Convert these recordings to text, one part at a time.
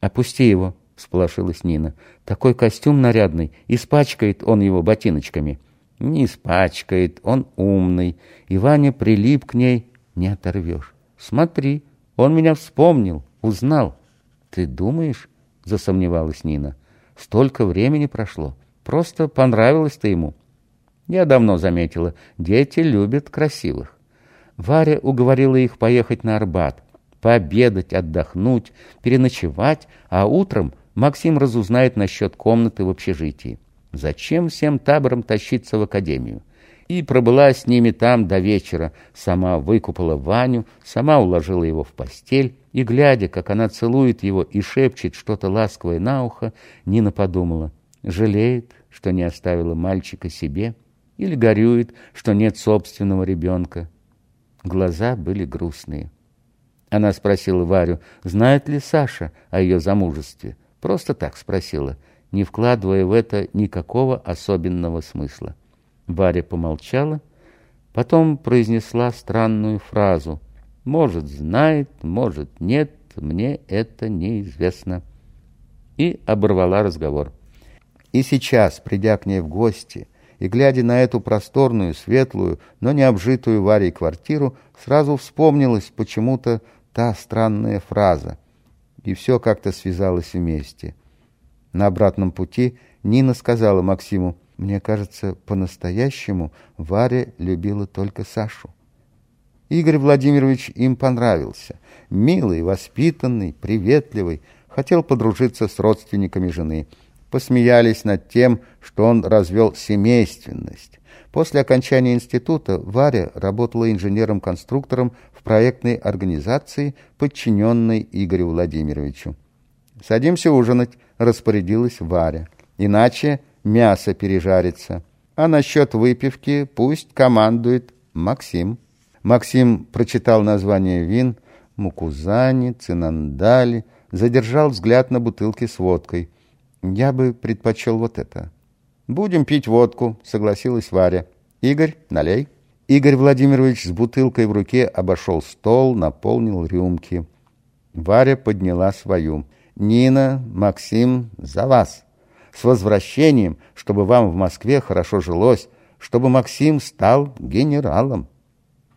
«Опусти его», — сполошилась Нина. «Такой костюм нарядный, испачкает он его ботиночками». «Не испачкает, он умный, и Ваня прилип к ней, не оторвешь. Смотри, он меня вспомнил, узнал». «Ты думаешь?» — засомневалась Нина. «Столько времени прошло. Просто понравилось ты ему». Я давно заметила, дети любят красивых. Варя уговорила их поехать на Арбат, пообедать, отдохнуть, переночевать, а утром Максим разузнает насчет комнаты в общежитии. Зачем всем табором тащиться в академию? И пробыла с ними там до вечера, сама выкупала Ваню, сама уложила его в постель, и, глядя, как она целует его и шепчет что-то ласковое на ухо, Нина подумала, жалеет, что не оставила мальчика себе, или горюет, что нет собственного ребенка. Глаза были грустные. Она спросила Варю, знает ли Саша о ее замужестве. Просто так спросила, не вкладывая в это никакого особенного смысла. Варя помолчала, потом произнесла странную фразу. «Может, знает, может, нет, мне это неизвестно». И оборвала разговор. И сейчас, придя к ней в гости, и, глядя на эту просторную, светлую, но не обжитую Варей квартиру, сразу вспомнилась почему-то та странная фраза. И все как-то связалось вместе. На обратном пути Нина сказала Максиму, «Мне кажется, по-настоящему Варя любила только Сашу». Игорь Владимирович им понравился. Милый, воспитанный, приветливый, хотел подружиться с родственниками жены – посмеялись над тем, что он развел семейственность. После окончания института Варя работала инженером-конструктором проектной организации, подчиненной Игорю Владимировичу. «Садимся ужинать», — распорядилась Варя. «Иначе мясо пережарится. А насчет выпивки пусть командует Максим». Максим прочитал название вин «Мукузани», «Цинандали», задержал взгляд на бутылке с водкой — я бы предпочел вот это. Будем пить водку, согласилась Варя. Игорь, налей. Игорь Владимирович с бутылкой в руке обошел стол, наполнил рюмки. Варя подняла свою. «Нина, Максим, за вас! С возвращением, чтобы вам в Москве хорошо жилось, чтобы Максим стал генералом!»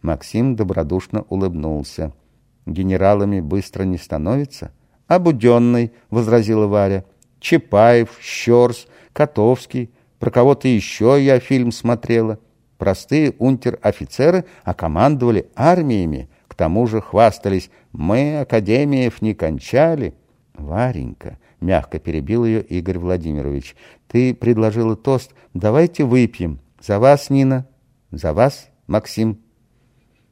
Максим добродушно улыбнулся. «Генералами быстро не становится?» «Обуденный», — возразила Варя. Чапаев, Щерс, Котовский. Про кого-то еще я фильм смотрела. Простые унтер-офицеры, а командовали армиями. К тому же хвастались, мы академиев не кончали. Варенька, мягко перебил ее Игорь Владимирович, ты предложила тост, давайте выпьем. За вас, Нина, за вас, Максим.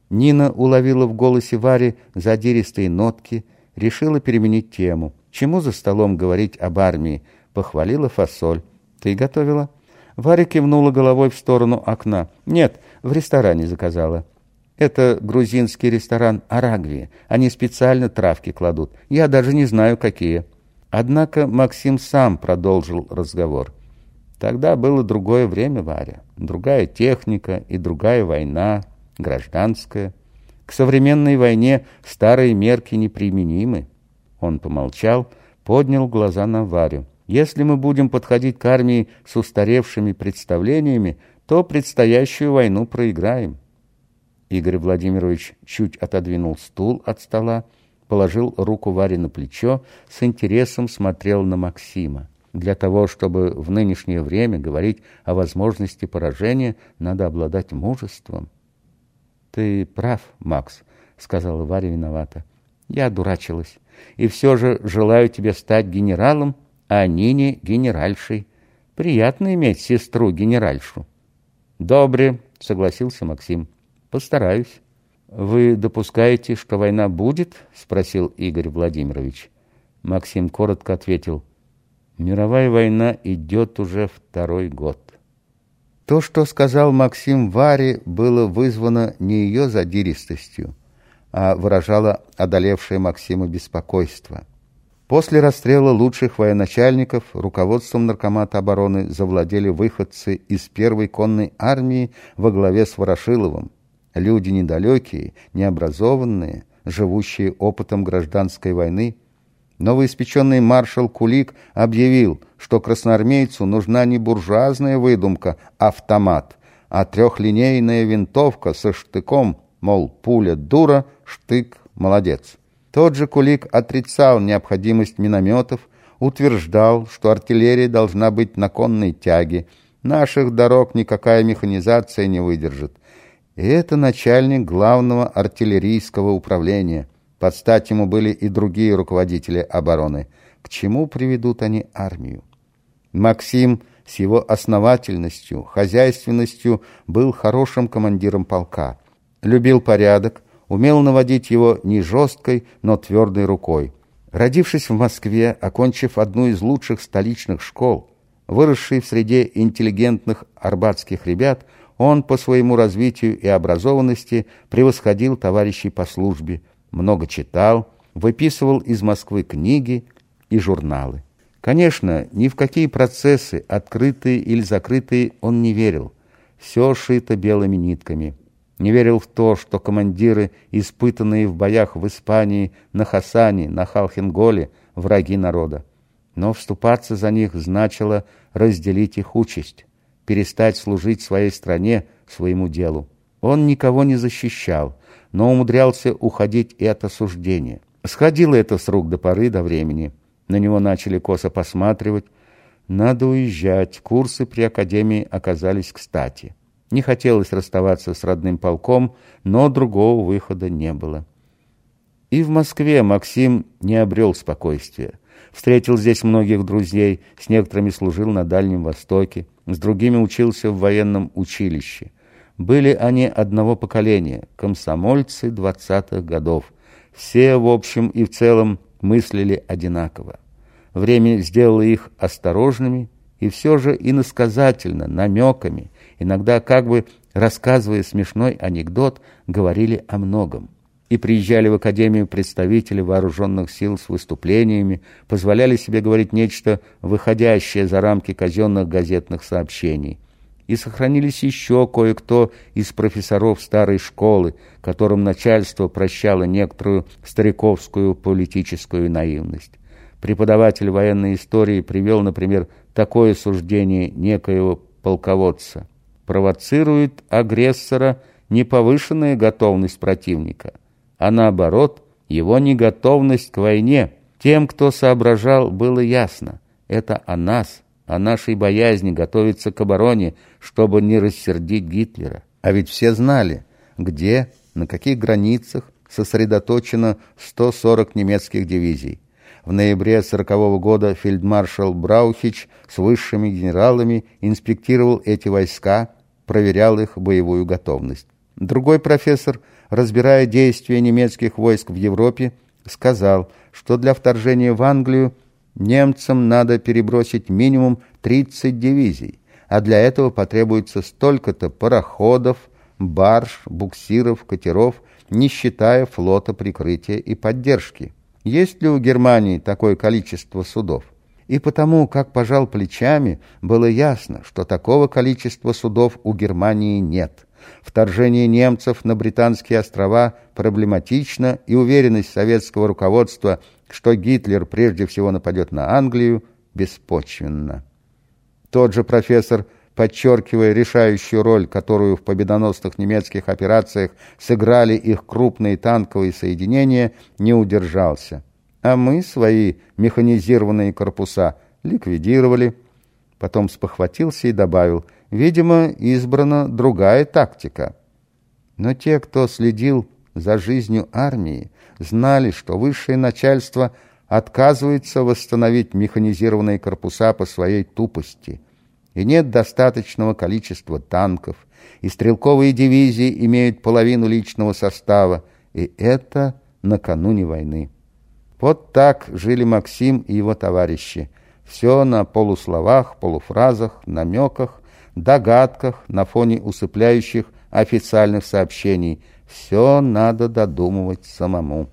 Нина уловила в голосе Вари задиристые нотки, решила переменить тему. Чему за столом говорить об армии? Похвалила фасоль. Ты готовила? Варя кивнула головой в сторону окна. Нет, в ресторане заказала. Это грузинский ресторан «Арагви». Они специально травки кладут. Я даже не знаю, какие. Однако Максим сам продолжил разговор. Тогда было другое время, Варя. Другая техника и другая война, гражданская. К современной войне старые мерки неприменимы. Он помолчал, поднял глаза на Варю. «Если мы будем подходить к армии с устаревшими представлениями, то предстоящую войну проиграем». Игорь Владимирович чуть отодвинул стул от стола, положил руку Варе на плечо, с интересом смотрел на Максима. Для того, чтобы в нынешнее время говорить о возможности поражения, надо обладать мужеством. «Ты прав, Макс», — сказала Варя виновата. «Я дурачилась и все же желаю тебе стать генералом, а Нине генеральшей. Приятно иметь сестру-генеральшу». «Добре», — согласился Максим. «Постараюсь». «Вы допускаете, что война будет?» — спросил Игорь Владимирович. Максим коротко ответил. «Мировая война идет уже второй год». То, что сказал Максим Варе, было вызвано не ее задиристостью, а выражала одолевшее Максима беспокойство. После расстрела лучших военачальников руководством Наркомата обороны завладели выходцы из первой конной армии во главе с Ворошиловым. Люди недалекие, необразованные, живущие опытом гражданской войны. Новоиспеченный маршал Кулик объявил, что красноармейцу нужна не буржуазная выдумка «автомат», а трехлинейная винтовка со штыком, мол, пуля дура, штык молодец. Тот же Кулик отрицал необходимость минометов, утверждал, что артиллерия должна быть на конной тяге, наших дорог никакая механизация не выдержит. И это начальник главного артиллерийского управления. Под стать ему были и другие руководители обороны. К чему приведут они армию? Максим с его основательностью, хозяйственностью был хорошим командиром полка. Любил порядок, умел наводить его не жесткой, но твердой рукой. Родившись в Москве, окончив одну из лучших столичных школ, выросший в среде интеллигентных арбатских ребят, он по своему развитию и образованности превосходил товарищей по службе, много читал, выписывал из Москвы книги и журналы. Конечно, ни в какие процессы, открытые или закрытые, он не верил. Все шито белыми нитками. Не верил в то, что командиры, испытанные в боях в Испании, на Хасане, на Халхенголе, враги народа. Но вступаться за них значило разделить их участь, перестать служить своей стране, своему делу. Он никого не защищал, но умудрялся уходить и от осуждения. Сходило это с рук до поры до времени. На него начали косо посматривать. Надо уезжать, курсы при академии оказались кстати. Не хотелось расставаться с родным полком, но другого выхода не было. И в Москве Максим не обрел спокойствия. Встретил здесь многих друзей, с некоторыми служил на Дальнем Востоке, с другими учился в военном училище. Были они одного поколения, комсомольцы двадцатых годов. Все, в общем и в целом, мыслили одинаково. Время сделало их осторожными и все же иносказательно, намеками, иногда как бы рассказывая смешной анекдот, говорили о многом. И приезжали в Академию представители вооруженных сил с выступлениями, позволяли себе говорить нечто выходящее за рамки казенных газетных сообщений. И сохранились еще кое-кто из профессоров старой школы, которым начальство прощало некоторую стариковскую политическую наивность. Преподаватель военной истории привел, например, такое суждение некоего полководца. Провоцирует агрессора не повышенная готовность противника, а наоборот, его неготовность к войне. Тем, кто соображал, было ясно. Это о нас, о нашей боязни готовиться к обороне, чтобы не рассердить Гитлера. А ведь все знали, где, на каких границах сосредоточено 140 немецких дивизий. В ноябре 1940 года фельдмаршал Браухич с высшими генералами инспектировал эти войска, проверял их боевую готовность. Другой профессор, разбирая действия немецких войск в Европе, сказал, что для вторжения в Англию немцам надо перебросить минимум 30 дивизий, а для этого потребуется столько-то пароходов, барж, буксиров, катеров, не считая флота прикрытия и поддержки. Есть ли у Германии такое количество судов? И потому, как пожал плечами, было ясно, что такого количества судов у Германии нет. Вторжение немцев на британские острова проблематично, и уверенность советского руководства, что Гитлер прежде всего нападет на Англию, беспочвенна. Тот же профессор подчеркивая решающую роль, которую в победоносных немецких операциях сыграли их крупные танковые соединения, не удержался. А мы свои механизированные корпуса ликвидировали. Потом спохватился и добавил, видимо, избрана другая тактика. Но те, кто следил за жизнью армии, знали, что высшее начальство отказывается восстановить механизированные корпуса по своей тупости – и нет достаточного количества танков, и стрелковые дивизии имеют половину личного состава, и это накануне войны. Вот так жили Максим и его товарищи. Все на полусловах, полуфразах, намеках, догадках на фоне усыпляющих официальных сообщений. Все надо додумывать самому.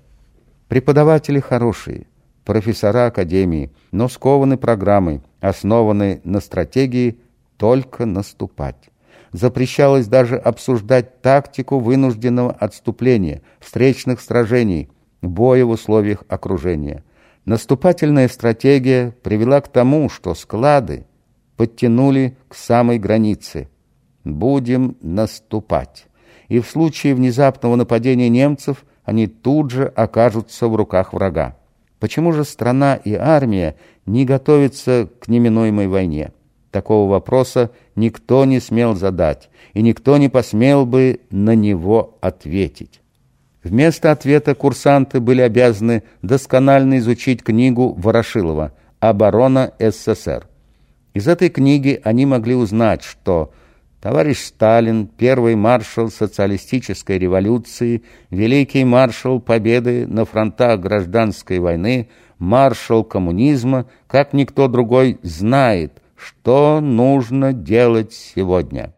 Преподаватели хорошие, профессора академии, но скованы программой, основанной на стратегии «только наступать». Запрещалось даже обсуждать тактику вынужденного отступления, встречных сражений, боя в условиях окружения. Наступательная стратегия привела к тому, что склады подтянули к самой границе. Будем наступать. И в случае внезапного нападения немцев они тут же окажутся в руках врага. Почему же страна и армия не готовятся к неминуемой войне? Такого вопроса никто не смел задать, и никто не посмел бы на него ответить. Вместо ответа курсанты были обязаны досконально изучить книгу Ворошилова «Оборона СССР». Из этой книги они могли узнать, что товарищ Сталин, первый маршал социалистической революции, великий маршал победы на фронтах гражданской войны, маршал коммунизма, как никто другой знает, что нужно делать сегодня.